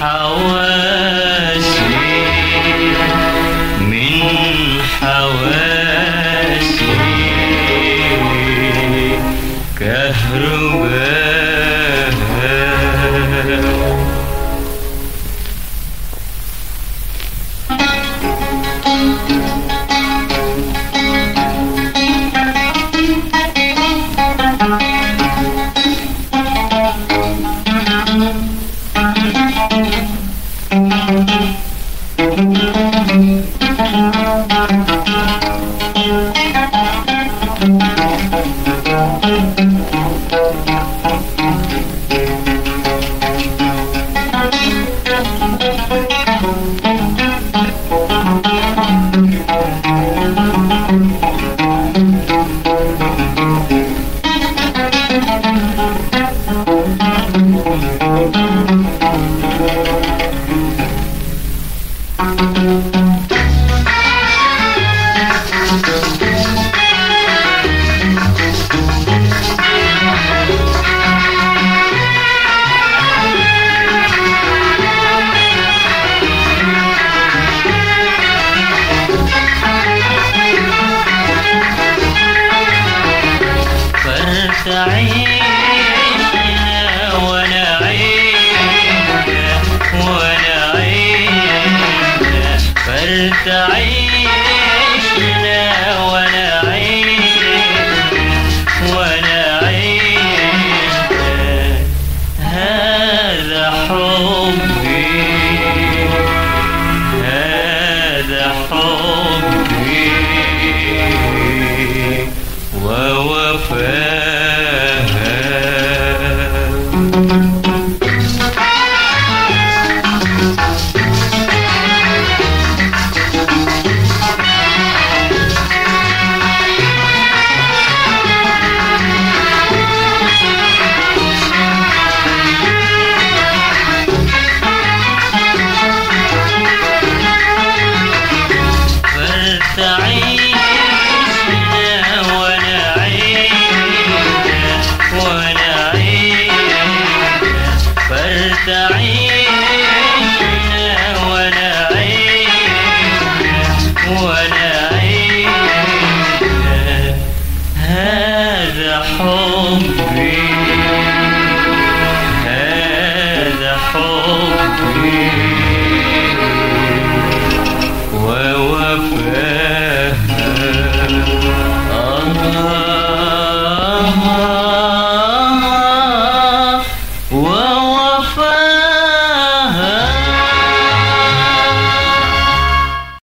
حواسي من حواسي كهرباء. 哦 Allah